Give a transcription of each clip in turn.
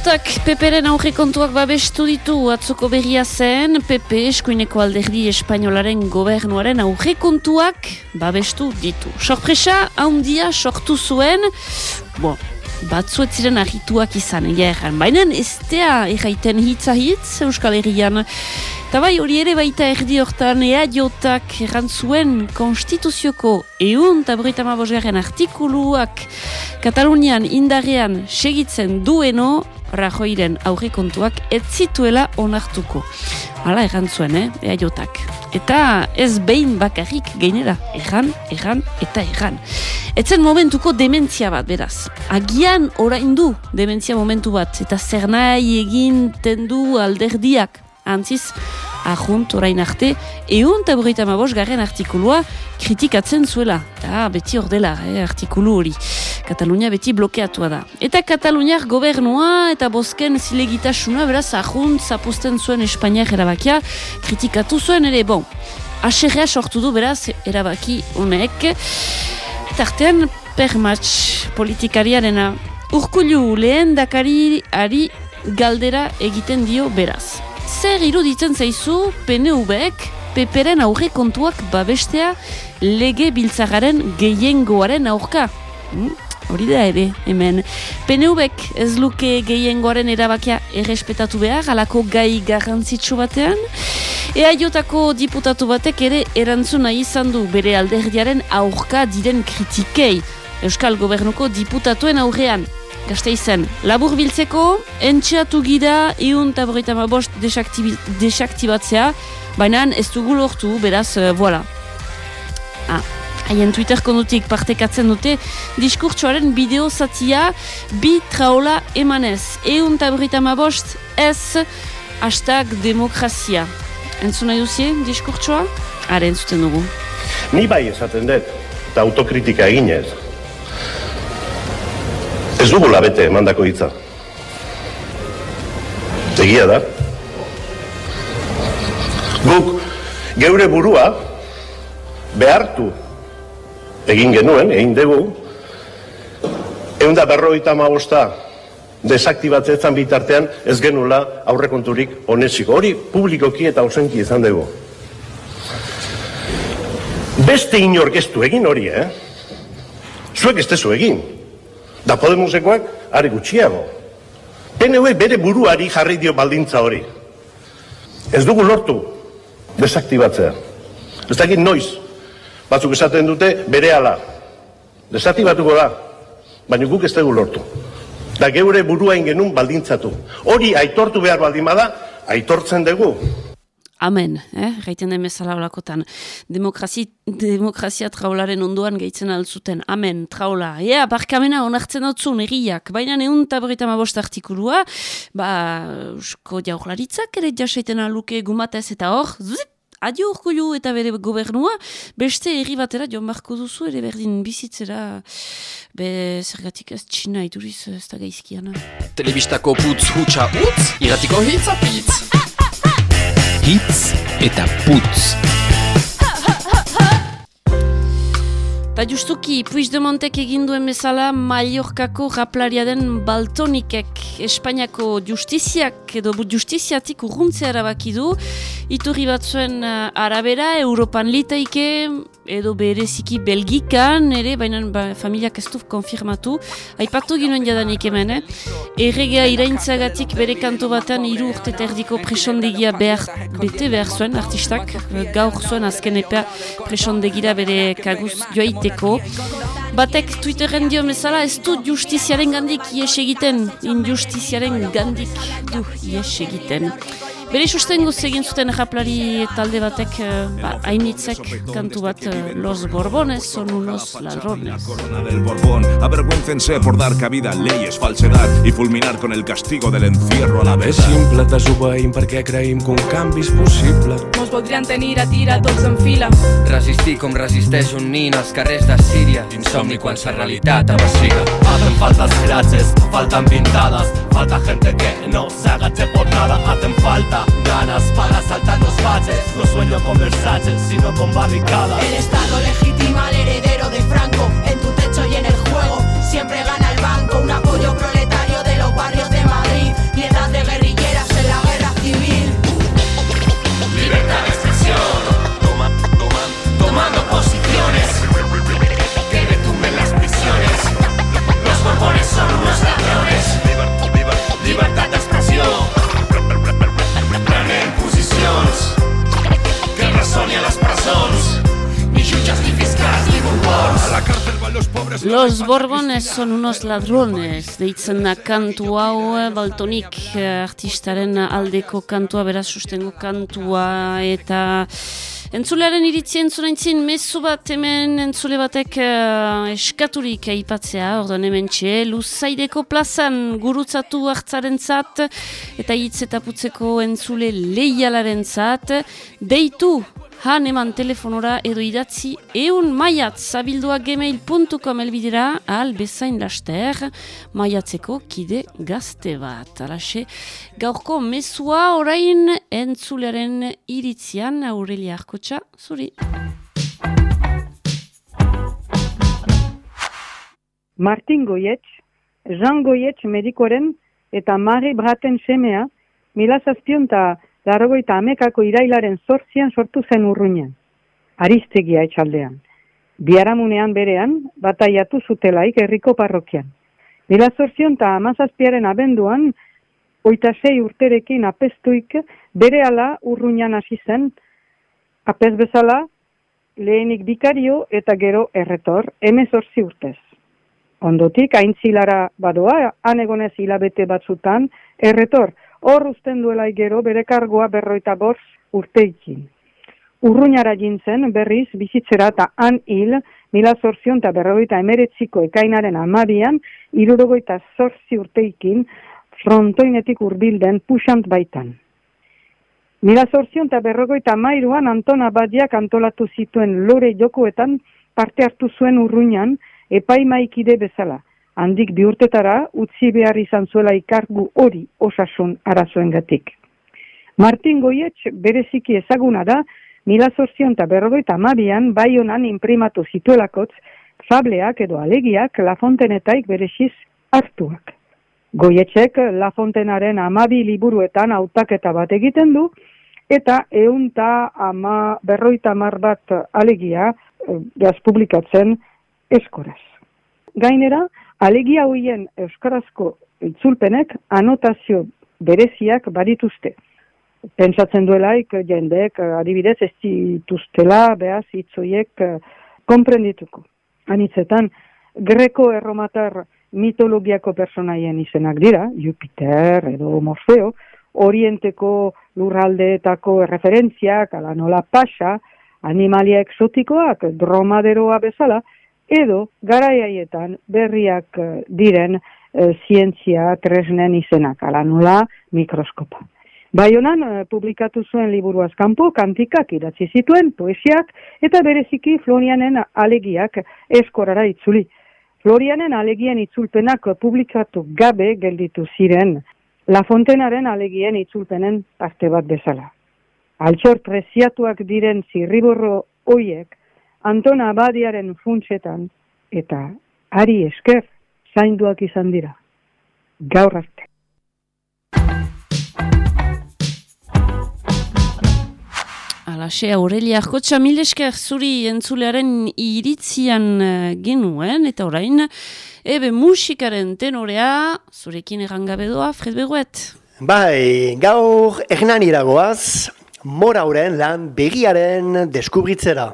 Jotak Peperen aurrekontuak babestu ditu atzoko berria zen, Pepe eskuineko alderdi espainolaren gobernuaren aurrekontuak babestu ditu. Sorpresa, haundia sortu zuen, bo, batzuet ziren argituak izan, egia erran. Baina ez dea erraiten hitza hitz Euskal Herrian. Eta bai hori ere baita erdi hortan ea jotak errantzuen konstituzioko eun eta burita artikuluak Katalunian indarrean segitzen dueno Rajoiren aurrekontuak ez zituela onartuko. Hala errantzuen, eh? ea jotak. Eta ez behin bakarrik gainera, erran, erran eta erran. Etzen momentuko dementzia bat, beraz. Agian oraindu dementzia momentu bat, eta zer nahi egin tendu alderdiak antziz ahunt orain arte, egun eta burreita garren artikulua kritikatzen zuela. Eta beti ordela, eh, artikulu hori. Katalunia beti blokeatua da. Eta Kataluniak gobernua eta bosken zilegitasuna beraz ahunt zapusten zuen Espainiak erabakia kritikatu zuen ere, bon, aserrea sortu du beraz erabaki honek. Tartean, permatx politikariarena urkulu lehen dakari ari galdera egiten dio beraz zer iruditzen zaizu PNV-ek peperen aurre kontuak babestea lege biltzagaren gehiengoaren aurka? Hmm? Hori da ere, hemen. PNV-ek ez luke gehiengoaren erabakia errespetatu behar, alako gai garrantzitsu batean? Ea jotako diputatu batek ere erantzuna izan du bere alderdiaren aurka diren kritikei. Euskal Gobernuko diputatuen aurrean gazte izan. Labur biltzeko, entxeatu gida, iun eta borreita bost desaktibatzea, baina ez dugu lortu, beraz, uh, voilà. Ah, haien Twitter kondutik partekatzen dute, diskurtsoaren bideo zatia, bi traola emanez. Eun eta borreita bost, ez, hashtag demokrazia. Entzuna duzie, diskurtsoa? Hara, entzuten dugu. Ni bai esaten dut, eta autokritika eginez. Ez dugu labete mandako hitza. Egia da. Guk geure burua behartu egin genuen, egin dugu, egun da berroita maosta desaktibatzeetan bitartean ez genula aurrekonturik onetsiko. Hori publikoki eta osenki izan dugu. Beste inorkestu egin hori, eh? Zuek ez egin. Da Podemosekoak ari gutxiago. PNV bere buruari jarri dio baldintza hori. Ez dugu lortu desaktibatzea. Ez dakit noiz. Batzuk esaten dute bere ala. Desaktibatuko da. Baina guk ez dugu lortu. Da geure buruain genuen baldintzatu. Hori aitortu behar baldin bada, aitortzen dugu. Amen, eh? gaiten den bezala olakotan. Demokrazi, demokrazia traularen onduan gaitzen altzuten. Amen, traula. Ea, barkamena onartzen dut erriak. Baina neun taborita mabost artikulua, ba, usko jaurlaritzak ere jasaiten aluke gumatez eta hor, zit, adio urkulu eta bere gobernua, beste erri batera joan barko duzu ere berdin bizitzera, be zergatik ez txina iduriz ez da gaizkiana. Telebistako putz hutsa utz, iratiko hitz apitz hitz eta putz. Ba justuki, Puigdemontek egin duen bezala Mallorcako raplaria den Baltonikek Espainiako justiziak edo justiziatik urruntzea erabaki du iturri batzuen uh, arabera Europan litaike edo bereziki Belgikan ere, baina ba, familiak ez du konfirmatu aipatu ginoen jadanik hemen eh? erregea iraintzagatik bere kanto batean hiru urte terdiko presondegia behar, bete behar zuen artistak gaur zuen azken epea presondegira bere kaguz joaite Batek Twitterren dio bezala ez du justiziaren gandik ies egiten, injustiziaren gandik du ies egiten. Bere sustengo egin zuten japlari talde batek eh, ba, hainitzek kantu bat eh, Los Borbones son unos ladrones. corona del Borbón, avergüencense por dar cabida a leyes, falsedad y fulminar con el castigo del encierro a la vez. És simple, desobeïm perquè creïm que un canvi és possible. Mos voldrien tenir a tira tots en fila. Resistir com resisteix un nin als carrers de Síria. Insomni quan sa realitat avacila. Hacen falta frases, faltan pintadas, falta gente que no se agache por nada, hacen falta ganas para saltar los baches. No sueño con versaces, sino con barricadas. El Estado legitima al heredero de Franco. sons ni xuchas ni fiscas los pobres borbones son unos ladrones. Deitzen da kantu hau eh, baltonik eh, artistaren aldeko kantua beraz sustengo kantua eta Entzulearen iritzi entzunaintzin, mezu bat hemen entzule batek uh, eskaturik aipatzea, ordoan hemen txe, luzaideko plazan gurutzatu hartzaren zat, eta hitz eta putzeko entzule leialaren zat, deitu han eman telefonora edo idatzi eun maiat zabildua gmail.com elbidera al bezain laster maiatzeko kide gazte bat. Alaxe, gaurko mesua orain entzulearen iritzian Aurelia Arkotxa, zuri. Martin Goietz, Jean Goietz medikoren eta Mari Braten semea, mila zazpion Larrogoita amekako irailaren zortzian sortu zen urruinean. Aristegia etxaldean. Biaramunean berean, bataiatu zutelaik herriko parrokian. Bila zortzion eta amazazpiaren abenduan, oita sei urterekin apestuik bere ala urruinan hasi zen, apez bezala, lehenik bikario eta gero erretor, emezortzi urtez. Ondotik, aintzilara badoa, anegonez hilabete batzutan, erretor, hor usten duela gero bere kargoa berroita borz urteikin. Urruñara jintzen berriz bizitzera eta han hil, mila zorzion eta berroita emeretziko ekainaren amabian, irurogoita zorzi urteikin, frontoinetik urbilden pusant baitan. Mila zorzion eta berrogoita mairuan Antona Badiak antolatu zituen lore jokoetan parte hartu zuen urruñan epaimaikide bezala handik biurtetara utzi behar izan zuela ikargu hori osasun arazoengatik. Martin Goietx bereziki ezaguna da, mila zorzion eta berrogeita amabian bai honan imprimatu zituelakotz, fableak edo alegiak lafontenetaik bereziz hartuak. Goietxek lafontenaren amabi liburuetan hautaketa bat egiten du, eta eunta ama berroita mar bat alegia eh, gaz publikatzen eskoraz. Gainera, Alegia hoien euskarazko itzulpenek anotazio bereziak barituzte. Pentsatzen duelaik jendek adibidez ez dituztela behaz itzoiek eh, konprendituko. Anitzetan, greko erromatar mitologiako personaien izenak dira, Jupiter edo Morfeo, orienteko lurraldeetako referentziak, ala nola pasa, animalia exotikoak, dromaderoa bezala, edo garaiaietan berriak eh, diren e, zientzia tresnen izenak, ala nula mikroskopa. Baionan e, publikatu zuen liburu azkampo, kantikak idatzi zituen, poesiak, eta bereziki Florianen alegiak eskorara itzuli. Florianen alegien itzulpenak publikatu gabe gelditu ziren, La Fontenaren alegien itzulpenen parte bat bezala. Altxor preziatuak diren zirriborro hoiek, Antona Abadiaren funtsetan eta ari esker zainduak izan dira. Gaur arte. Alaxe, Aurelia Arkotxa, mil esker zuri entzulearen iritzian uh, genuen, eta orain, ebe musikaren tenorea, zurekin errangabe doa, Fred Beguet. Bai, gaur egnan iragoaz, morauren lan begiaren deskubritzera.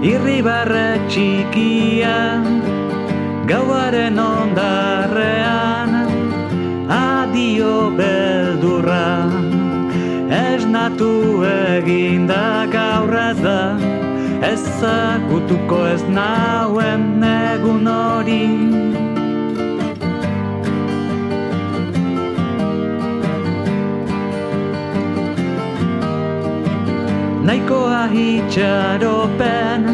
Irribarre txikia Gauaren ondarrean Adio beldurra Esnatu eginda gaurrez da Ezagutuko ez nauen egun hori Naikoa hitxaropen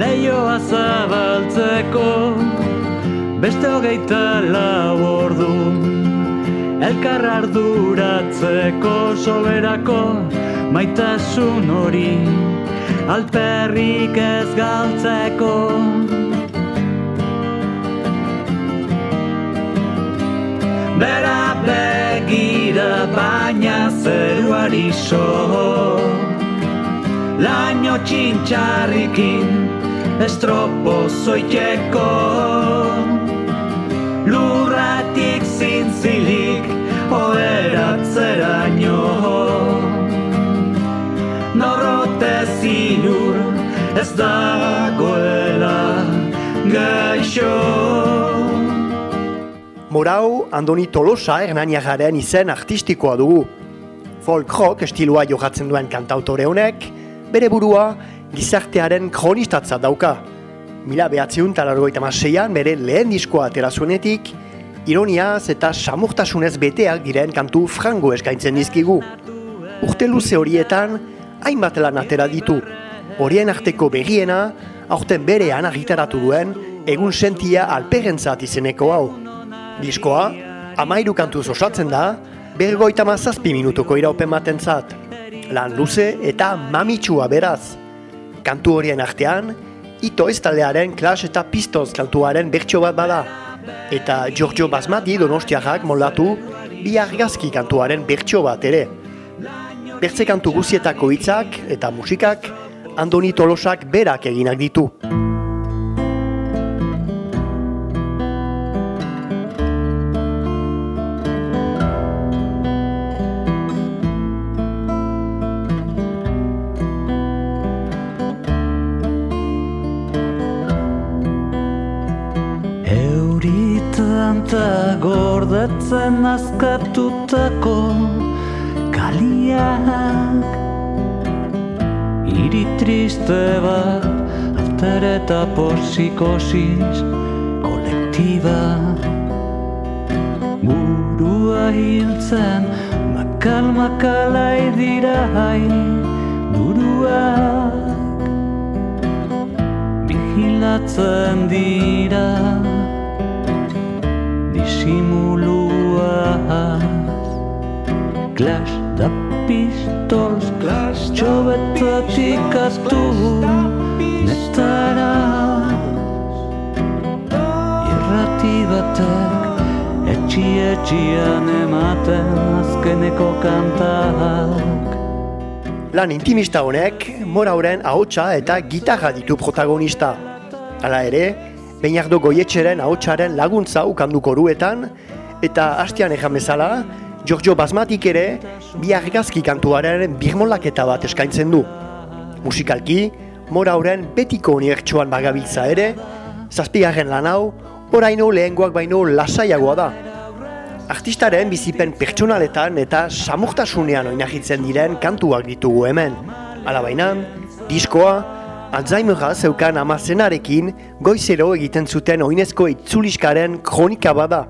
Leioa zabaltzeko Beste hogeita lau ordu Elkar arduratzeko soberako Maitasun hori Alperrik ez galtzeko. Bera begira baina zeruari soho laino txintxarrikin estropo zoiteko lurratik zintzilik oeratzeraino Norrote zinur ez dagoela gaixo Morau, Andoni Tolosa Hernaniagaren izen artistikoa dugu. Folk rock estiloa jokatzen duen kantautore honek, bere burua gizartearen kronistatza dauka. Mila behatzeun talargoita maseian bere lehen diskoa atera zuenetik, ironiaz eta samurtasunez beteak diren kantu frango eskaintzen dizkigu. Urte luze horietan, hainbat lan atera ditu. Horien arteko berriena, aurten berean argitaratu duen, egun sentia alperentzat izeneko hau. Diskoa, amairu kantuz osatzen da, bergoita mazazpi minutuko iraupen matentzat. Lan luze eta mamitsua beraz. Kantu horien artean, ito ez taldearen Clash eta Pistols kantuaren bertso bat bada. Eta Giorgio Basmati donostiarrak moldatu bi argazki kantuaren bertso bat ere. Bertze kantu guzietako hitzak eta musikak Andoni Tolosak berak eginak ditu. Gordetzen azkatutako kaliak. Iri triste bat alter eta posikosis kolektiba. Burua hiltzen makal makalai dira hai Buruak. Bihilatzen dira Clash da pistols Clash txobetatik atu Netara Irrati batek Etxi etxian ematen azkeneko kantak Lan intimista honek, morauren ahotsa eta gitarra ditu protagonista. Hala ere, Beinardo goietxeren ahotsaren laguntza ukanduko ruetan, eta hastian ejan bezala, Giorgio Basmatik ere, bi argazki kantuaren birmolaketa bat eskaintzen du. Musikalki, mora horren betiko uniertsuan bagabiltza ere, zazpigarren lan hau, oraino lehengoak baino lasaiagoa da. Artistaren bizipen pertsonaletan eta samurtasunean oinahitzen diren kantuak ditugu hemen. Alabainan, diskoa, Alzheimerra zeukan amazenarekin goizero egiten zuten oinezko itzuliskaren kronika bada.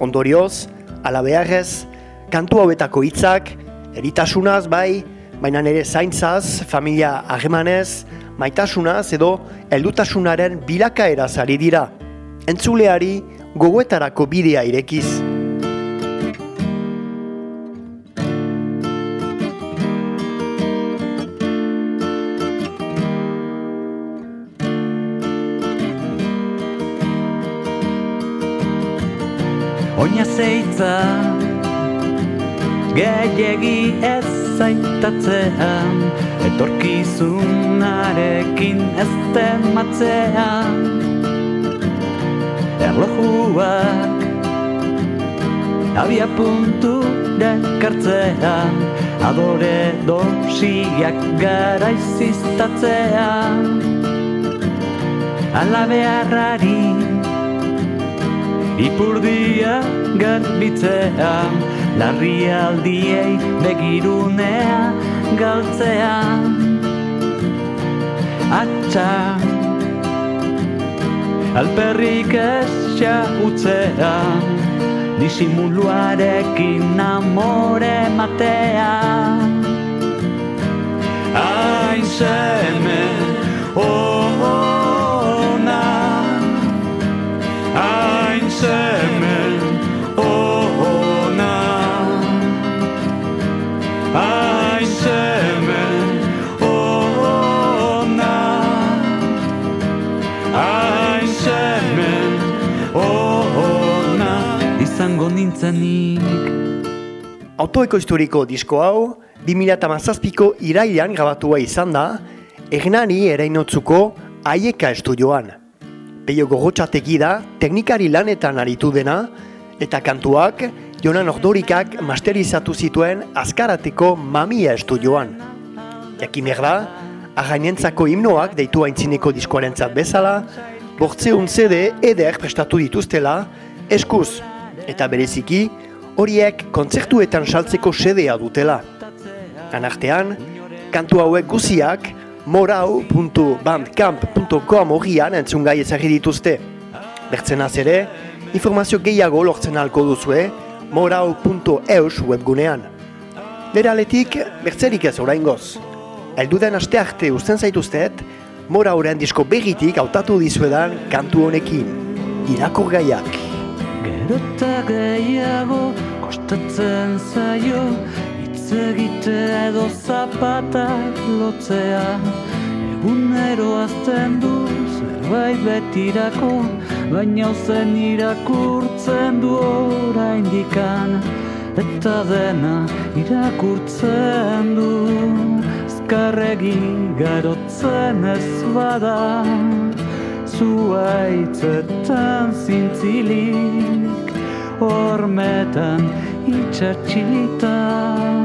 Ondorioz, alabearrez, kantu hauetako hitzak, eritasunaz bai, baina nire zaintzaz, familia agemanez, maitasunaz edo heldutasunaren bilakaera zari dira. Entzuleari gogoetarako bidea irekiz. Oina zeitza Gehiegi ez zaitatzean Etorkizunarekin ez tematzean Erlojuak Abia puntu dekartzean Adore dosiak garaiziztatzean Ala beharrari Ipurdia garbitzean Larrialdiei begirunea galtzean Atxa Alperrik esxa utzean Disimuluarekin amore matean Hain seme, oh, Nintzenik Autoeko historiko disko hau, 2008ko irailean grabatua izan da, Ernani ereinotzuko Aieka estudioan. Peio gogotxateki da teknikari lanetan aritu dena eta kantuak Jonan Ordorikak masterizatu zituen azkarateko mamia estudioan. Jakimer da, againentzako himnoak deitu haintzineko diskoarentzat bezala, bortzeun CD eder prestatu dituztela, eskuz eta bereziki horiek kontzertuetan saltzeko sedea dutela. Anartean, kantu hauek guziak morau.bandcamp.com horrian entzungai ezagri dituzte. Bertzenaz ere, informazio gehiago lortzen halko duzue morau.eus webgunean. Nera aletik, bertzerik ez oraingoz. Elduden aste arte usten zaituztet, morauren disko begitik hautatu dizuedan kantu honekin. Irakur gaiak. Gero eta gehiago kostatzen zaio Hitz egitea edo zapatak lotzea. Egunero azten du zerbait betirako Baina zen irakurtzen du oraindikan. Eta dena irakurtzen du Azkarregi garotzen ez bada zuaitzetan zintzilik Hormetan itxatxilitan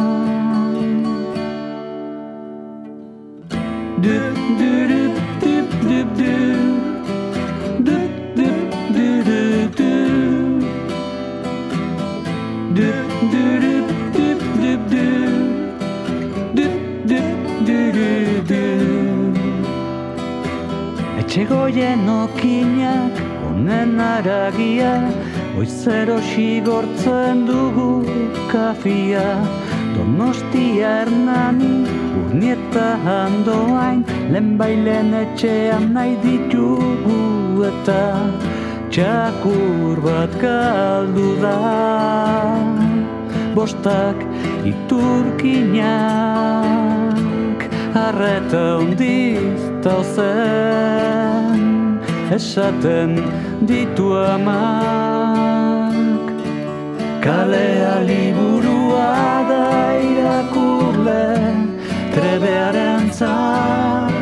Dup, durup, dup, dup, dup Dup, Etxegoien okinak, honen aragia, Oizero xigortzen dugu kafia, Donostia hernani, urnieta handoain, Lehen bailen etxean nahi ditugu eta Txakur bat galdu da, Bostak iturkinak, Arreta hundiz tauzen, Esaten ditu amak, Kalea liburua da irakurle trebearen zat.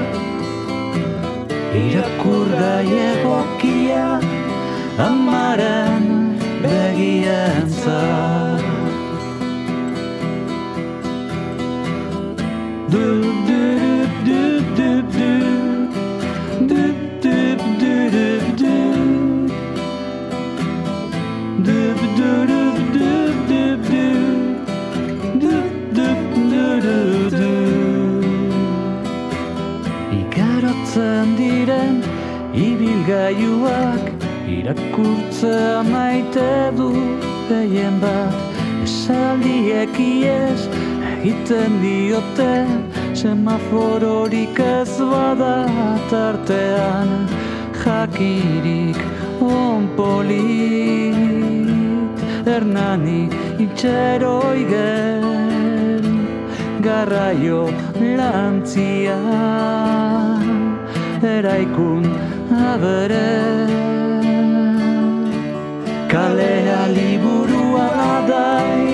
Irakurgai egokia amaren begien zat. Dup, dup, Igarotzen diren ibilgailuak Irakurtzea maite du gehien bat. Esaldiek iez egiten diote Semafororik ez bada tartean. Jakirik onpolit Hernani itxeroigen Garraio lantzia Eraikun abere. Kalea liburua da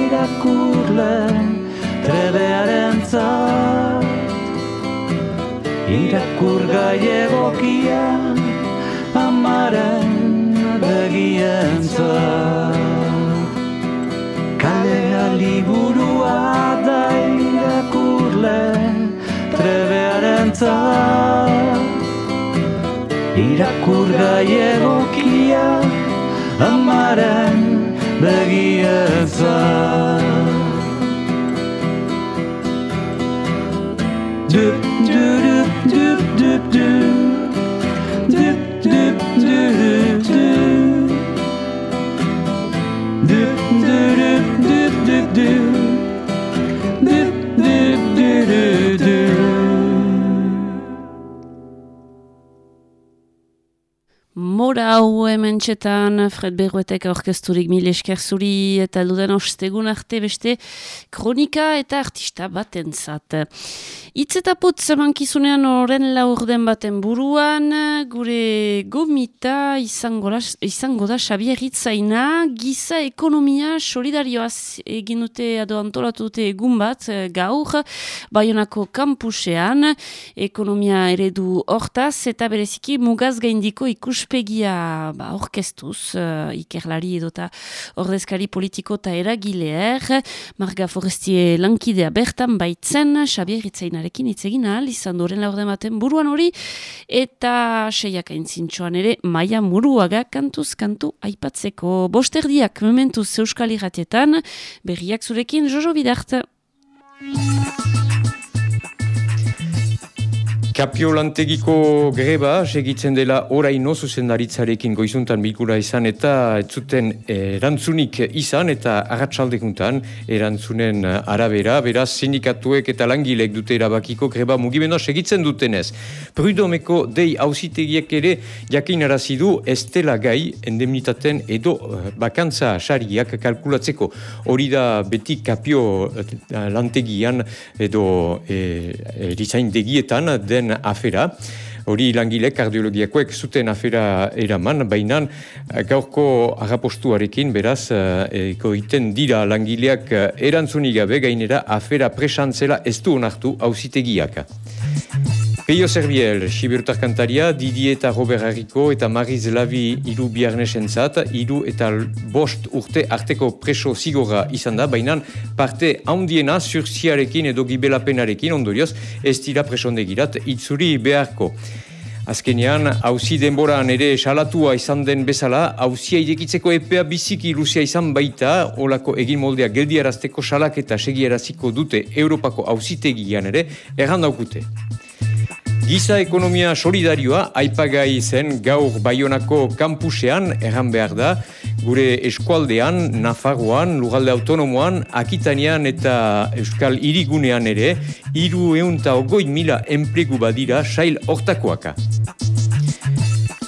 irakurle trebearen zat. Irakurgai egokia amaren begien Kalea liburua da irakurle trebearen zat Irakurgai egokia amaren begien Mora hau hemen txetan, Fred Berruetek aurkezturik mil esker zuri eta duden ostegun arte beste kronika eta artista baten zat. Itz eta putz emankizunean horren laurden baten buruan, gure gomita izango, la, izango da Xabier Itzaina, giza ekonomia solidarioaz egin dute ado antolatu dute egun bat eh, gaur, Bayonako kampusean, ekonomia eredu hortaz, eta bereziki mugaz gaindiko ikuspegia ba, orkestuz, uh, ikerlari edota ordezkari politiko eta eragileer, Marga Forestie lankidea bertan baitzen, Xabier Itzainarekin itzegin ahal, izan doren laurde baten buruan hori, eta seiak aintzintxoan ere maia muruaga kantuz kantu aipatzeko. Bosterdiak mementuz euskal irratietan, berriak zurekin Jojo Bidart. Kapio lantegiko greba segitzen dela oraino zuzendaritzarekin goizuntan bilkura izan eta ez zuten erantzunik izan eta agatsaldekuntan erantzunen arabera, beraz sindikatuek eta langilek dute erabakiko greba mugimenoa segitzen dutenez. Prudomeko dei hausitegiek ere jakin arazidu ez dela gai endemnitaten edo eh, bakantza sariak kalkulatzeko. Hori da beti kapio eh, lantegian edo e, degietan den den afera. Hori langile kardiologiakoek zuten afera eraman, baina gaurko agapostuarekin beraz eh, eko iten dira langileak eh, erantzunik gabe gainera afera presantzela ez du onartu hausitegiak. Peio Serviel, Sibirutar Kantaria, Didi eta Robert Harriko eta Mariz Lavi iru biarnesen zat, iru eta bost urte arteko preso zigora izan da, baina parte haundiena surziarekin edo gibelapenarekin ondorioz ez dira presondegirat itzuri beharko. Azkenean, hauzi denboran ere salatua izan den bezala, hauzia irekitzeko epea biziki luzia izan baita, olako egin moldea geldiarazteko salak eta segiaraziko dute Europako hauzitegian ere, errandaukute. Giza ekonomia solidarioa aipagai zen gaur Baionako kampusean erran behar da, gure eskualdean, Nafarroan, Lugalde Autonomoan, Akitanean eta Euskal Irigunean ere, iru eunta ogoi mila enplegu badira sail hortakoaka.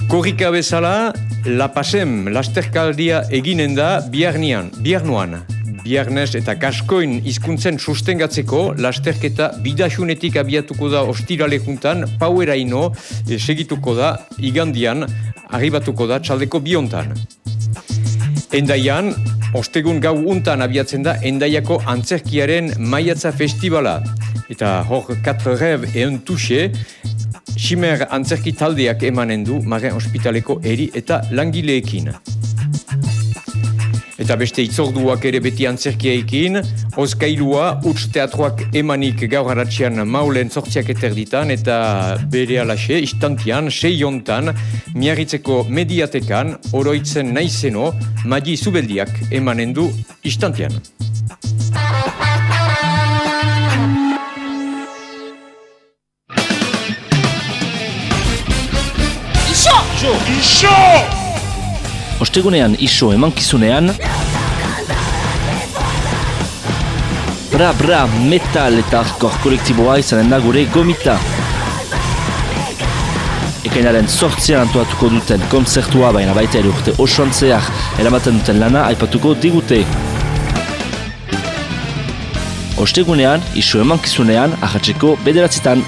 Korrika bezala, La Pasem, lasterkaldia eginen da biarnian, biarnuan biarnez eta kaskoin hizkuntzen sustengatzeko lasterketa bidasunetik abiatuko da ostirale juntan, paueraino e, segituko da igandian, arribatuko da txaldeko biontan. Endaian, ostegun gau untan abiatzen da Endaiako antzerkiaren maiatza festivala. Eta hor 4 rev eun tuxe, Simer antzerki taldeak emanen du Maren Hospitaleko eri eta langileekin. Eta beste itzorduak ere beti antzerkiaikin, Oskailua, Uts Teatroak emanik gaur haratzean maulen sortziak eterditan, eta bere alaxe, istantian, seiontan, miarritzeko mediatekan, oroitzen naizeno, magi zubeldiak emanen du istantian. Iso! Iso! Ostegunean iso emankizunean. Bra bra metal eta arkor kolektiboa izanen da gure gomita. Ekainaren sortzean antuatuko duten konzertua baina baita ere urte osoan zehar eramaten duten lana aipatuko digute. Ostegunean, iso emankizunean, ahatzeko bederatzitan.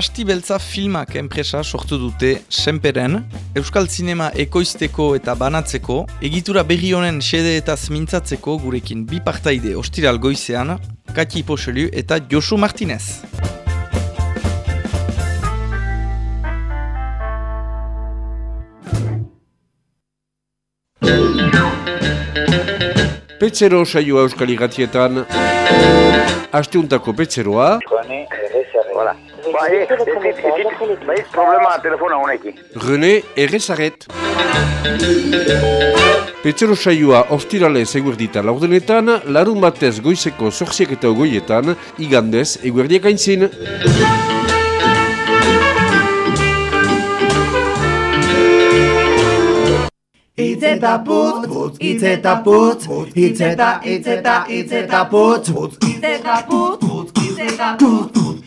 Gasti Beltza filmak enpresa sortu dute senperen, Euskal Zinema ekoizteko eta banatzeko, egitura berri honen xede eta zmintzatzeko gurekin bi partaide ostiral goizean, Kati Poxelu eta Josu Martinez. Petzero saioa Euskal Igatietan, Asteuntako Petzeroa, Hola. Bai, ez dit, bai, problema telefona honekin. René Errezaret. Petzero saioa ostirale eguerdita laurdenetan, larun batez goizeko zorziak eta ogoietan, igandez eguerdiak aintzin. Itzeta putz, putz, itzeta putz, itzeta, itzeta, itzeta putz, itzeta putz, putz, itzeta putz,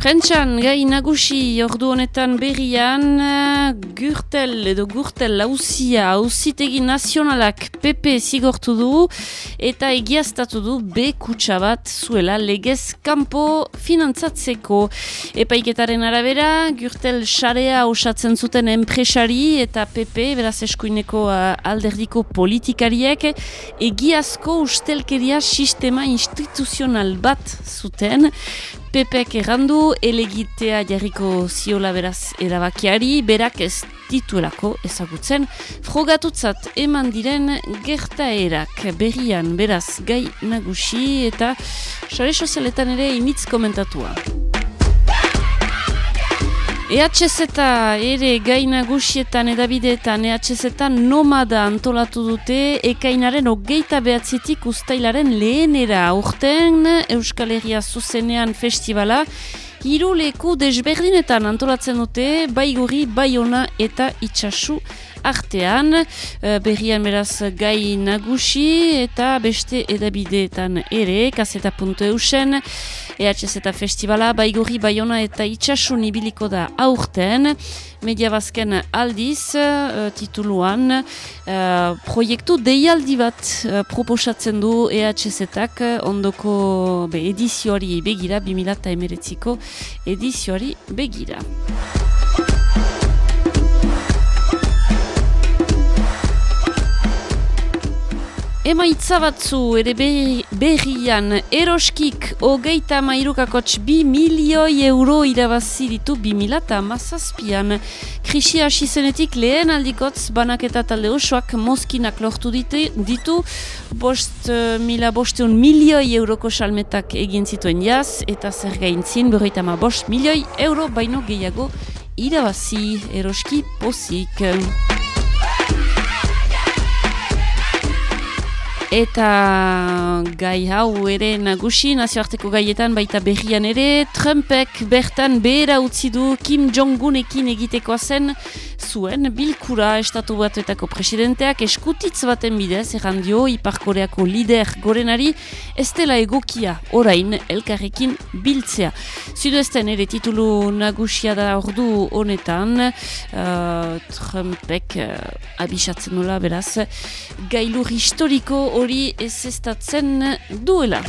Prentxan, gai nagusi ordu honetan berrian, eh, gurtel edo gurtel lauzia hauzitegi nazionalak PP zigortu du eta egiaztatu du B bat zuela legez kanpo finantzatzeko. Epaiketaren arabera, gurtel xarea osatzen zuten enpresari eta PP, beraz eskuineko uh, alderdiko politikariek, egiazko ustelkeria sistema instituzional bat zuten, Pepek errandu elegitea jarriko ziola beraz erabakiari, berak ez dituelako ezagutzen, frogatutzat eman diren gertaerak berrian beraz gai nagusi eta sare sozialetan ere imitz komentatua. EHZ ere gai nagusietan edabideetan EHZ nomada antolatu dute ekainaren hogeita behatzetik ustailaren lehenera. Aurten Euskal Herria zuzenean festivala hiru leku desberdinetan antolatzen dute baiguri, baiona eta itxasu artean. Uh, berrian beraz gai nagusi eta beste edabideetan ere kaseta.eusen EHZ eta festivala baigorri baiona eta itxasun ibiliko da aurten. Media bazken aldiz uh, tituluan uh, proiektu deialdi bat proposatzen du EHZ-ak ondoko be, edizioari begira 2008ko edizioari begira Emaitza batzu ere berrian eroskik hogeita mairukakotx bi milioi euro irabazi ditu bi mila eta mazazpian. Krisi hasi zenetik lehen aldikotz banaketa talde osoak mozkinak lortu dite, ditu bost uh, mila bosteun milioi euroko salmetak egin zituen jaz eta zer gaintzin berroita ma bost milioi euro baino gehiago irabazi eroski pozik. Eta gai hau ere nagusi, nazioarteko gaietan baita berrian ere, Trumpek bertan behera utzi du Kim Jong-unekin egitekoa zen zuen bilkura estatu batuetako presidenteak eskutitz baten bidez, errandio Iparkoreako lider gorenari, ez dela egokia orain elkarrekin biltzea. Zuduesten ere titulu nagusia da ordu honetan, uh, Trumpek uh, abisatzen nola beraz, gailur historiko hori ez estatzen duela.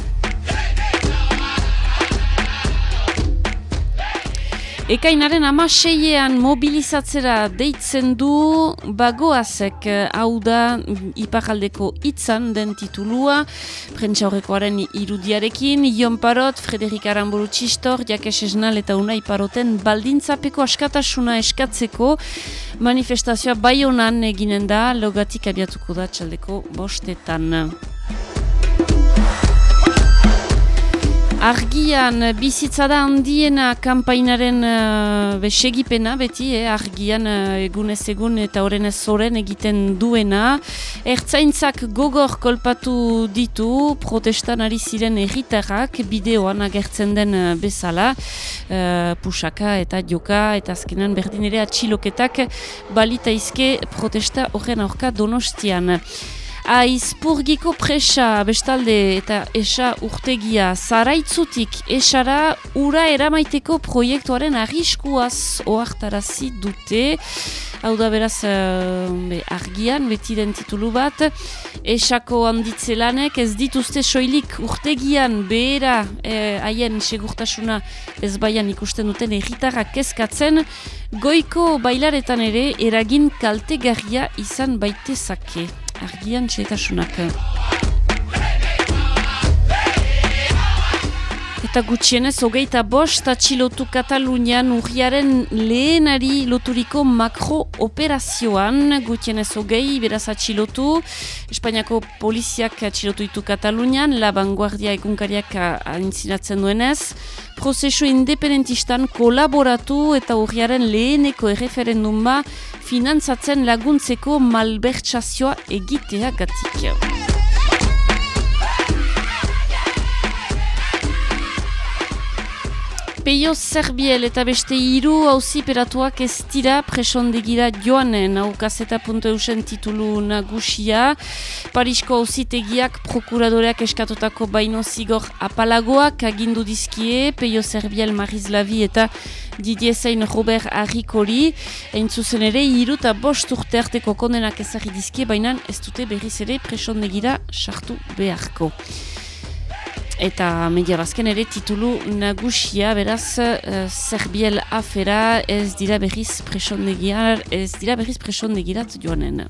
Ekainaren amaseiean mobilizatzera deitzen du bagoazek. Hau da iparaldeko itzan den titulua prentsa horrekoaren irudiarekin. Ion Parot, Frederik Aramburu Txistor, Jakes Esnal eta Unai Paroten baldintzapeko askatasuna eskatzeko manifestazioa bai honan eginen da. Logatik abiatuko da txaldeko bostetan. Argian bizitza da handiena kampainaren uh, besegipena beti, eh? argian uh, egunez egun eta horren ez zoren egiten duena. Ertzaintzak gogor kolpatu ditu protestan ari ziren erritarrak bideoan agertzen den bezala. Uh, pusaka eta joka eta azkenan berdin ere atxiloketak balita izke protesta horren aurka donostian. Aizpurgiko presa bestalde eta esa urtegia zaraitzutik esara ura eramaiteko proiektuaren arriskuaz oartarazi dute. Hau da beraz uh, be, argian, beti den titulu bat. Esako handitze lanek ez dituzte soilik urtegian behera haien eh, segurtasuna ez baian ikusten duten erritarrak kezkatzen. Goiko bailaretan ere eragin kaltegarria izan baitezake argian txetasunak. Eta gutxienez, hogeita bost atxilotu Katalunian urriaren lehenari loturiko makro-operazioan. Gutxienez hogei, beraz atxilotu. Espainiako poliziak atxilotu ditu Katalunian, la vanguardia egunkariak aintzinatzen duenez. Prozesu independentistan kolaboratu eta urriaren leheneko erreferenduma finantzatzen laguntzeko malbertsazioa egitea Peio Zerbiel eta beste hiru auziperatuak ez dira presondegira joanen hau kaseta.eusen titulu nagusia. Parisko auzitegiak prokuradoreak eskatutako baino zigor apalagoak agindu dizkie Peio Zerbiel Marislavi eta Didier Zain Robert Arrikori. Hain zuzen ere, hiru eta bost urte arteko kondenak ezagri dizkie, baina ez dute berriz ere presondegira sartu beharko. Eta media bazken ere titulu nagusia, beraz, uh, Zerbiel afera ez dira berriz presondegiar, ez dira berriz presondegirat joanen.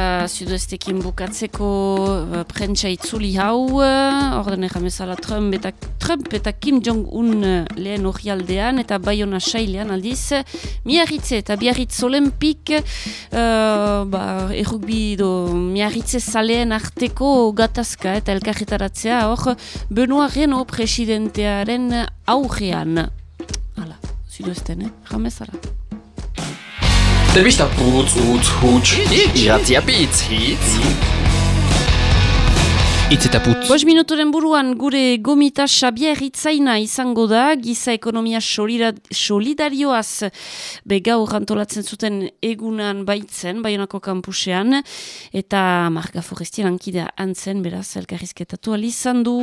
Eta zuduestekin bukatzeko uh, prentsa itzuli hau, uh, orden erramezala Trump eta, Trump eta Kim Jong-un uh, lehen orrialdean eta Bayona sailean aldiz, miarritze eta biarritz olempik, uh, ba, errukbi do miarritze zaleen arteko gatazka eta elkarretaratzea hor, Benoit Reno presidentearen aurrean. Hala, zuduesten, eh? Ramezala. Telebista putz, utz, huts, iratzia bitz, hitz. Itz eta putz. Bos minuturen buruan gure gomita Xabier Itzaina izango da, giza ekonomia solida, solidarioaz be gaur antolatzen zuten egunan baitzen, baionako kampusean, eta Marga Forestien lankidea antzen, beraz, elkarrizketatu alizan du,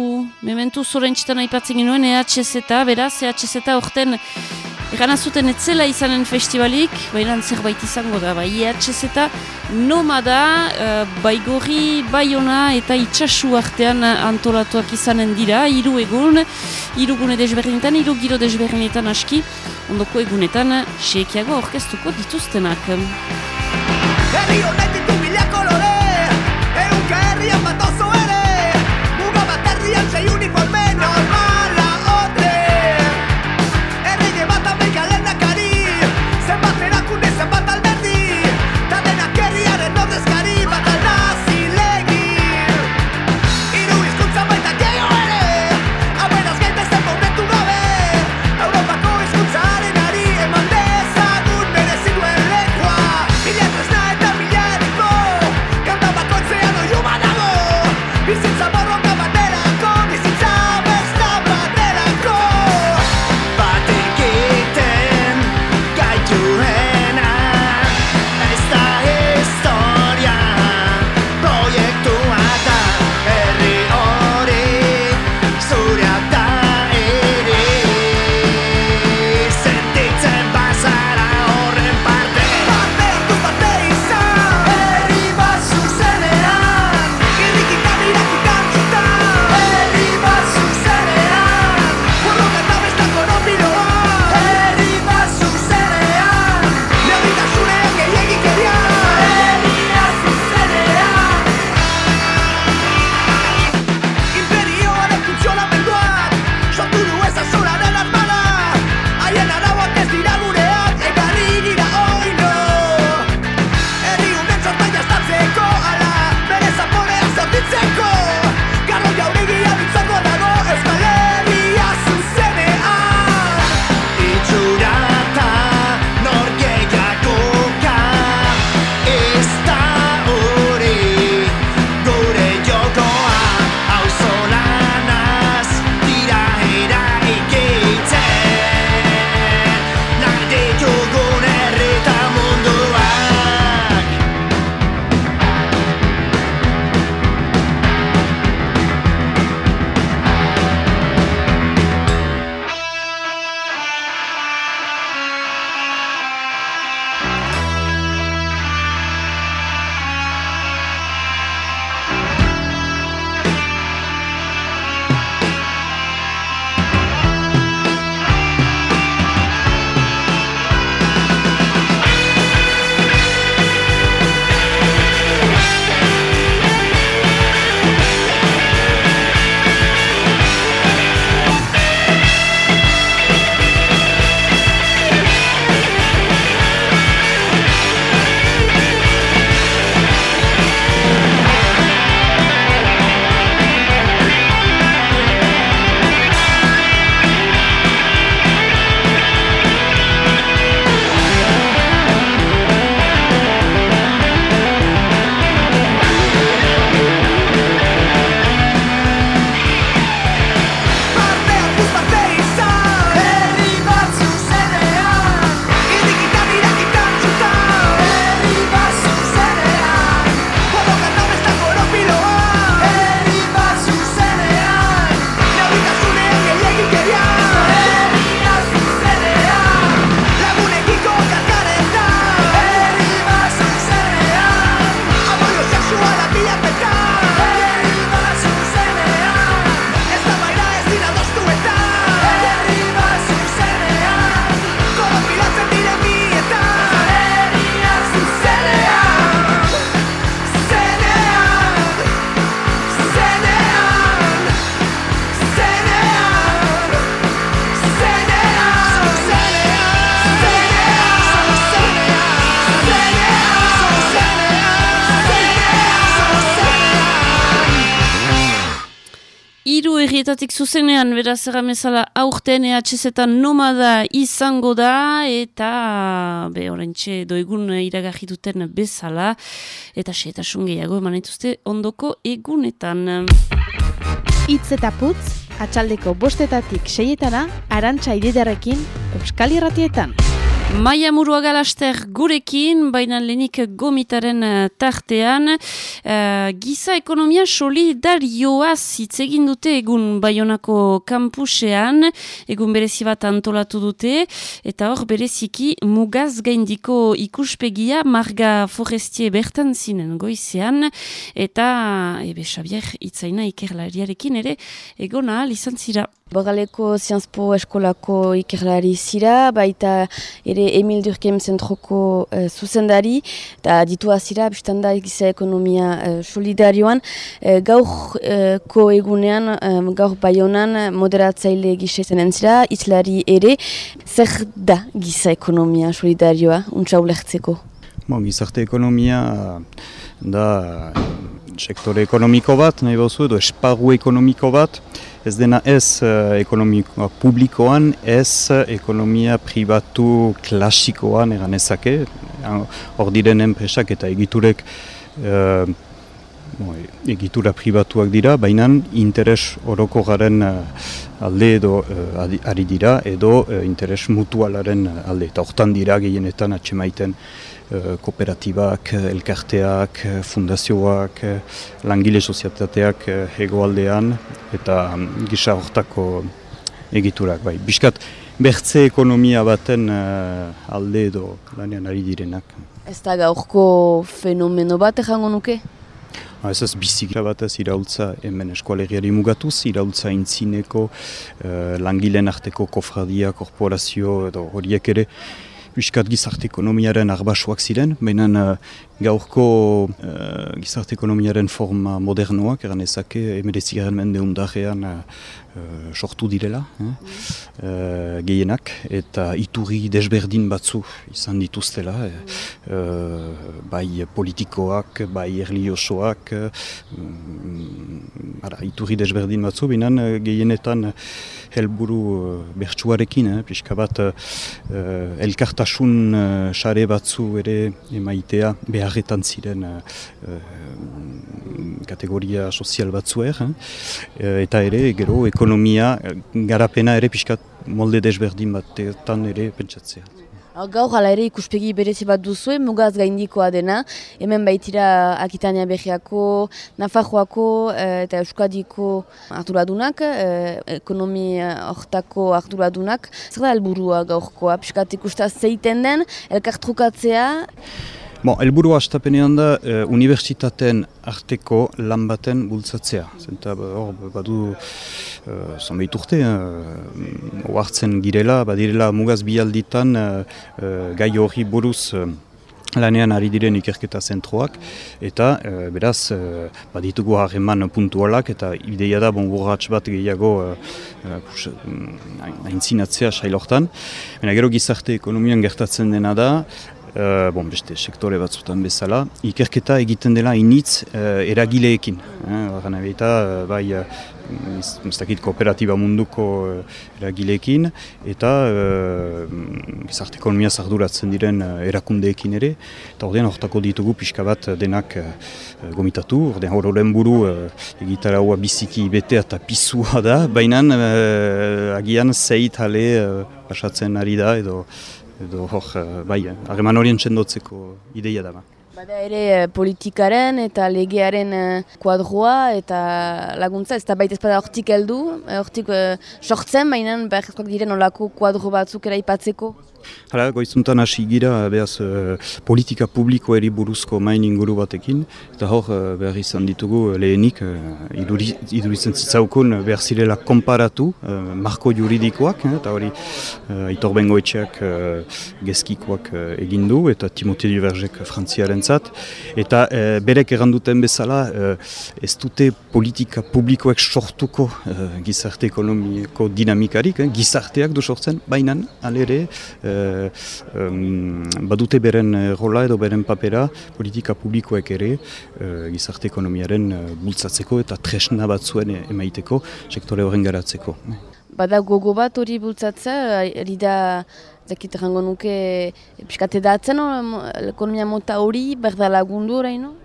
mementu zoren txitan aipatzen genuen, EHZ, beraz, EHZ orten Egan zuten etzela izanen festivalik, baina zerbait izango da, bai EHZ eta nomada, uh, baigorri, baiona eta itxasu artean antolatuak izanen dira, hiru egun, hiru gune desberdinetan, hiru giro desberdinetan aski, ondoko egunetan, sekiago orkestuko dituztenak. Herri hiru errietatik zuzenean, beraz erramezala aurten EHZ-etan nomada izango da, eta be horrentxe doegun iragarri duten bezala, eta xe eta gehiago eman dituzte ondoko egunetan. Itz eta putz, atxaldeko bostetatik seietana, arantxa ididarekin, Euskal Irratietan. Maia Muruaga laster gurekin, baina lehenik gomitaren uh, tartean, uh, giza ekonomia solidarioaz hitz egin dute egun Baionako kampusean, egun berezi bat antolatu dute, eta hor bereziki mugaz gaindiko ikuspegia Marga Forestie bertan zinen goizean, eta ebe Xavier itzaina ikerlariarekin ere egona izan zira. Borgaleko Zianzpo Eskolako ikerlari zira, baita ere Emil Durkem zentroko uh, zuzendari, eta ditu azira, biztan da ekonomia uh, solidarioan, uh, gaurko egunean, um, gaur baionan moderatzaile gisa izanen zira, itzlari ere, zer da giza ekonomia solidarioa, untsa ulertzeko? Bon, gizarte ekonomia da sektore ekonomiko bat, nahi bauzu, edo esparru ekonomiko bat, ez dena ez uh, ekonomikoa publikoan, ez uh, ekonomia pribatu klasikoan egan ezake, hor diren enpresak eta egiturek uh, egitura pribatuak dira, baina interes oroko garen alde edo ari dira, edo interes mutualaren alde, eta hortan dira gehienetan atxemaiten Eh, kooperatibak, eh, elkarteak, eh, fundazioak, langile sozietateak hegoaldean eta mm, gisa hortako egiturak. Bai. Biskat, bertze ekonomia baten alde edo lanean ari direnak. Ez da gaurko fenomeno bat ejango nuke? Ha, ez ez bizikra bat ez iraultza hemen eskualegiari mugatuz, iraultza intzineko, langileen arteko kofradia, korporazio edo horiek ere, Piskat gizarte ekonomiaren arbasuak ziren, baina uh, gaurko uh, gizarte ekonomiaren forma modernoak, eran ezake, emerezigaren mende undarean uh, sortu direla, eh? uh, gehienak, eta iturri desberdin batzu izan dituztela, uh, bai politikoak, bai erliosoak, uh, ara, iturri desberdin batzu, baina gehienetan helburu uh, bertsuarekin, eh? pixka bat elkartasun sare batzu ere emaitea behar beharretan ziren uh, kategoria sozial batzuer, eh? eta ere, gero, ekonomia, garapena ere pixkat molde desberdin batetan ere pentsatzea. Gaur hala ere ikuspegi berezi bat duzu, mugaz gaindikoa dena, hemen baitira Akitania Berriako, Nafajoako eta Euskadiko arduradunak, ekonomia hortako arduradunak. Zer da helburua gaurkoa, piskat ikustaz zeiten den, elkartrukatzea? Bon, elburu astapenean da e, unibertsitateen arteko lan baten bultzatzea. Zenta hor badu e, zonbait urte, e, oartzen girela, badirela mugaz bialditan e, gai hori buruz lanean ari diren ikerketa zentroak, eta beraz baditugu harreman puntualak, eta ideia da bon bat gehiago e, aintzinatzea sailortan. gero gizarte ekonomian gertatzen dena da, Uh, bon, beste sektore batzutan bezala, ikerketa egiten dela initz uh, eragileekin. Eh, eta, uh, bai, uh, kooperatiba munduko uh, eragileekin, eta uh, ekonomia zarduratzen diren uh, erakundeekin ere, eta ordean hortako ditugu pixka bat denak uh, gomitatu, ordean horren buru uh, egitaraua biziki bete eta pisua da, baina uh, agian zeit hale uh, pasatzen ari da, edo edo hor, eh, bai, eh, harreman horien txendotzeko ideia da. Ba. Bada ere eh, politikaren eta legearen kuadroa eta laguntza, ez da baita ez bada hortik heldu, hortik sortzen, baina behar diren olako kuadro batzuk eraipatzeko? Hala, goizuntan hasi gira, behaz, uh, politika publiko eri buruzko main inguru batekin, eta hor, uh, behar izan ditugu lehenik, iduritzen zitzaukun, behar zirela konparatu, uh, marko juridikoak, eta hori, uh, itor bengoetxeak gezkikoak uh, egindu, eta Timote Divergek frantziaren entzat. Eta berek erranduten bezala, e, ez dute politika publikoek sortuko gizarte ekonomiko dinamikarik, eh, gizarteak du sortzen, baina alere e, um, badute beren rola edo beren papera politika publikoek ere e, gizarte ekonomiaren bultzatzeko eta tresna batzuen emaiteko sektore horren garatzeko. Bada gogo bat hori bultzatzea, hori da, zakit errango nuke, piskate datzen, ekonomia mota hori, berda lagundu oraino?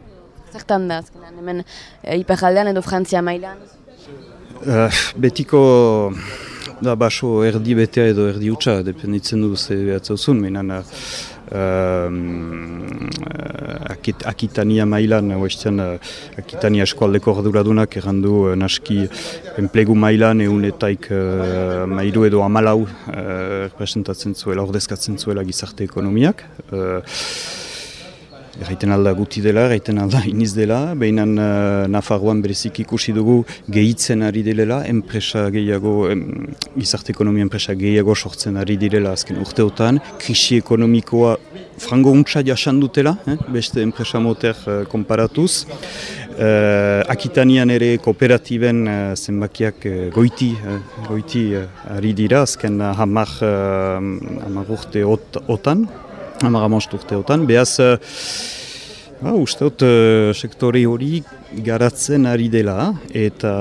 Zertan da, azkenan, hemen e, iperjaldean edo Frantzia mailan? Uh, betiko da baso erdi betea edo erdi utxa, dependitzen du ze behatzauzun, menan uh, akit, Akitania mailan, oestean uh, Akitania eskualdeko arduradunak errandu uh, naski enplegu mailan egun etaik uh, mairu edo amalau uh, representatzen zuela, ordezkatzen zuela gizarte ekonomiak. Uh, Erraiten alda guti dela, erraiten alda iniz dela, behinan uh, Nafarroan berezik ikusi dugu gehitzen ari direla, enpresa gehiago, em, gizarte ekonomia enpresa gehiago sortzen ari direla azken urteotan, krisi ekonomikoa frango untsa jasan dutela, eh, beste enpresa moter uh, konparatuz. Uh, Akitanian ere kooperatiben uh, zenbakiak uh, goiti, uh, goiti uh, ari dira, azken uh, hamar, uh, hamar urte ot, otan, hamar amost urteotan, behaz, ba, uste dut uh, sektore hori garatzen ari dela, eta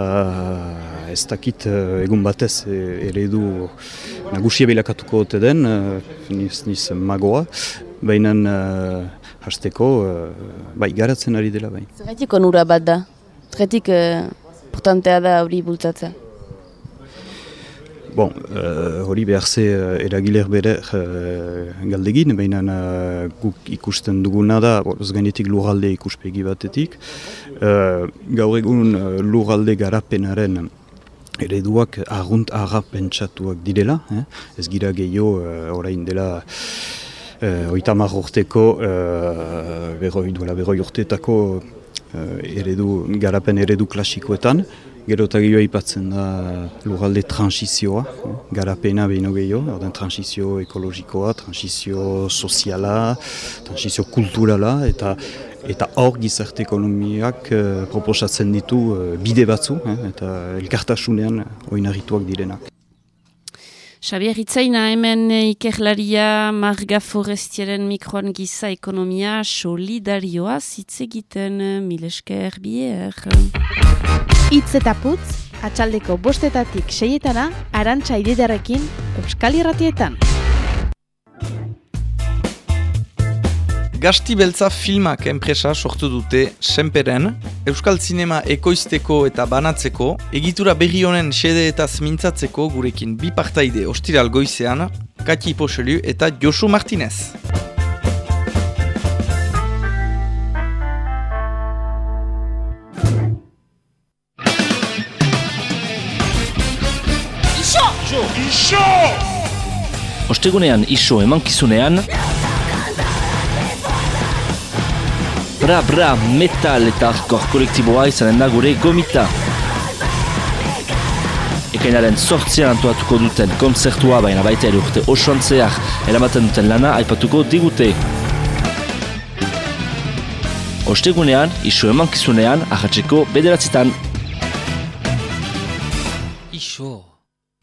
ez dakit uh, egun batez eredu nagusia bilakatuko ote den, niz, niz magoa, baina hasteko, bai, garatzen ari dela, bai. Zerretik onura bat da? Zerretik portantea da hori bultzatzea? Bon, uh, hori behar ze uh, eragiler bere uh, galdegin, baina uh, guk ikusten duguna da, ez gainetik lurralde ikuspegi batetik. Uh, gaur egun uh, lurralde garapenaren ereduak argunt arra pentsatuak direla, eh? ez gira gehiago uh, orain dela uh, oitamar urteko, uh, berroi duela berroi urteetako uh, eredu, garapen eredu klasikoetan, Gero eta gehiago aipatzen da lugalde transizioa, garapena behin gehiago, ordean transizio ekologikoa, transizio soziala, transizio kulturala, eta eta hor gizarte ekonomiak eh, proposatzen ditu eh, bide batzu, eh? eta elkartasunean oinarrituak direnak. Xabier Itzaina hemen ikerlaria Marga Forestieren mikroan giza ekonomia solidarioa zitzegiten milesker bier. Itz eta putz, atxaldeko bostetatik seietana, arantxa ididarekin, Euskal Irratietan. Gasti Beltza filmak enpresa sortu dute senperen, Euskal Zinema ekoizteko eta banatzeko, egitura berri honen xede eta mintzatzeko gurekin bi partaide ostiral goizean, Kati Poxelu eta Josu Martinez. Iso! Ostegunean iso emankizunean Bra bra metal eta arkor kolektiboa izanen da gure gomita Ekainaren sortzean antuatuko duten konzertua baina baita ere urte osoantzeak eramaten duten lana aipatuko digute Ostegunean, iso emankizunean, ahatzeko bederatzitan. Iso.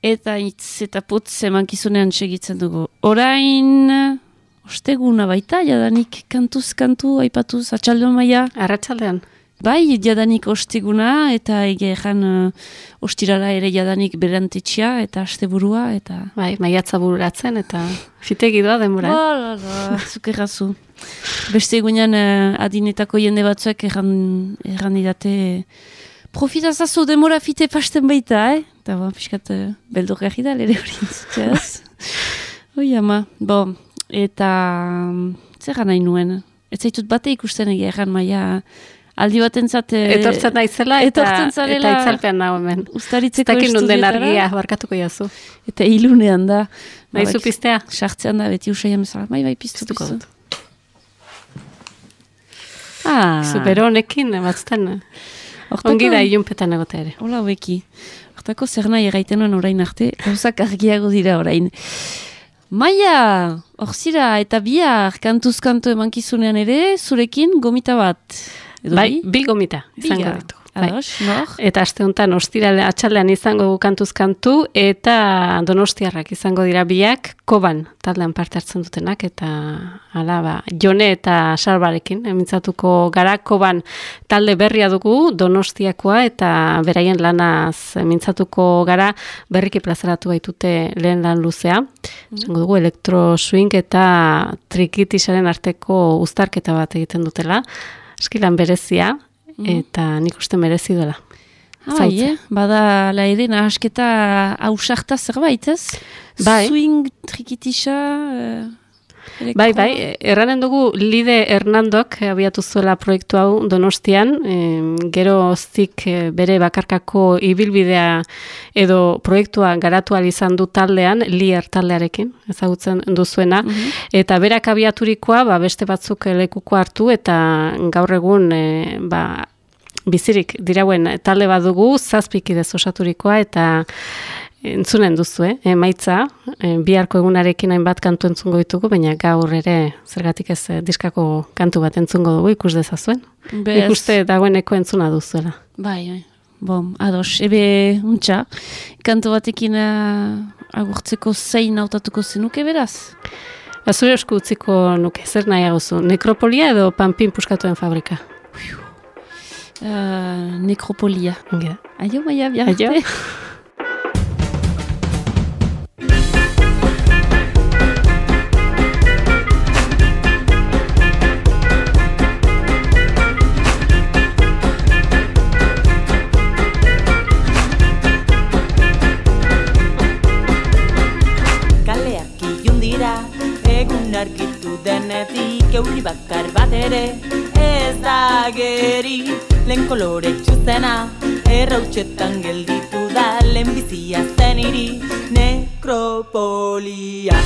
Eta itz eta putz emankizunean segitzen dugu. Orain, osteguna baita, jadanik kantuz kantu, aipatuz, atxaldean maia? Arratxaldean. Bai, jadanik osteguna, eta ege egan uh, ostirala ere jadanik berantetxea, eta asteburua, eta... Bai, maiatza bururatzen, eta fitegi doa denbora. Bala, da, zuk errazu. Beste egunean uh, adinetako jende batzuek erran, erran idate profitazazu demora fite pasten baita, eh? Eta ba, piskat, uh, beldur gari da, lere hori entzutzeaz. Oi, ama, bo, eta zer nahi nuen? Ez zaitut bate ikusten egia erran maia aldi bat entzat... Etortzen naizela eta, eta itzalpean nago hemen. Ustaritzeko Zetakin nunden argia, barkatuko jazu. Eta ilunean da. Naizu piztea? Sartzean da, beti usai amezala. Bai, bai, piztu, piztu. dut. Ah. Zubero honekin, batzten. Ongi da ilunpetan egote ere. Hola, beki. Hortako zer nahi erraiten nuen orain arte, gauzak argiago dira orain. Maia, hor eta bihar, kantuz kantu emankizunean ere, zurekin gomita bat. Edo Bai, bi gomita izango ditu. Bai. Ados, nor? Eta aste honetan ostirale atxaldean izango du kantuz kantu eta donostiarrak izango dira biak koban taldean parte hartzen dutenak eta hala ba, jone eta salbarekin emintzatuko gara koban talde berria dugu donostiakoa eta beraien lanaz mintzatuko gara berriki plazaratu baitute lehen lan luzea. Esango dugu elektro swing eta trikitisaren arteko uztarketa bat egiten dutela. Eskilan berezia, eta nik uste merezi duela. Ah, bai, eh? Bada, la ere, nahasketa hausarta zerbait, ez? Bai. Swing, trikitisa... eh, Bai, bai, erranen dugu Lide Hernandok abiatu zuela proiektu hau Donostian, em, gero zik eh, bere bakarkako ibilbidea edo proiektua garatu izan du taldean, Lier taldearekin, ezagutzen duzuena, eta berak abiaturikoa ba, beste batzuk lekuko hartu eta gaur egun eh, ba, bizirik dirauen talde bat dugu, zazpikidez osaturikoa eta entzunen duzu, eh? emaitza, e, biharko egunarekin hainbat kantu entzungo ditugu, baina gaur ere zergatik ez eh, diskako kantu bat entzungo dugu ikus dezazuen. Bez. Ikuste dagoeneko entzuna duzuela. Bai, bai. Bom, ados, ebe untxa, kantu batekin uh, agurtzeko zein hautatuko zenuke beraz? Bazure esku utziko nuke, zer nahiagozu, nekropolia edo panpin puskatuen fabrika? Uh, nekropolia. Aio, maia, bihar Aio. euri bakar bat ere ez da geri. Lehen kolore txuzena errautxetan gelditu da lehen bizia zen iri nekropolia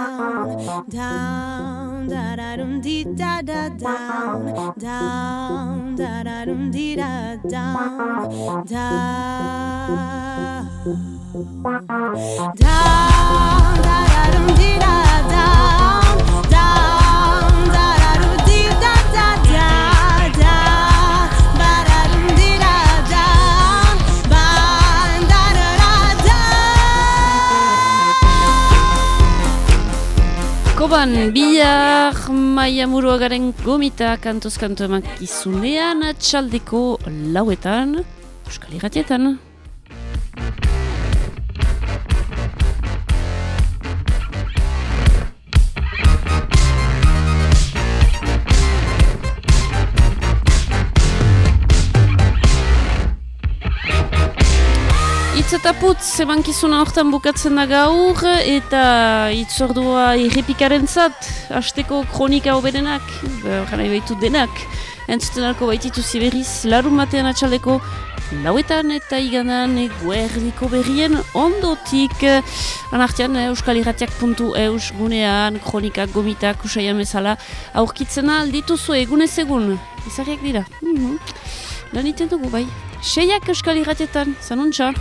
down, down da da dum dee da da down, down da da dum dee da down, down, down da da dum dee da down, Koban, bihar maia muruagaren gomita kantuz kantu emakizunean, txaldeko lauetan, Euskal Irratietan. Itz eta putz, emankizuna hortan bukatzen da gaur, eta itzordua irrepikaren zat, hasteko kronika hoberenak, gana baitu denak, entzuten alko baititu ziberriz, larun batean atxaldeko lauetan eta iganan eguerdiko berrien ondotik. Anartian, Euskal Irratiak.eus gunean, kronikak, gomitak, usaian bezala, aurkitzen aldituzu egunez egun. Izarriak dira. Mm -hmm. Lan iten dugu bai seiak euskal irratietan, zanuntza!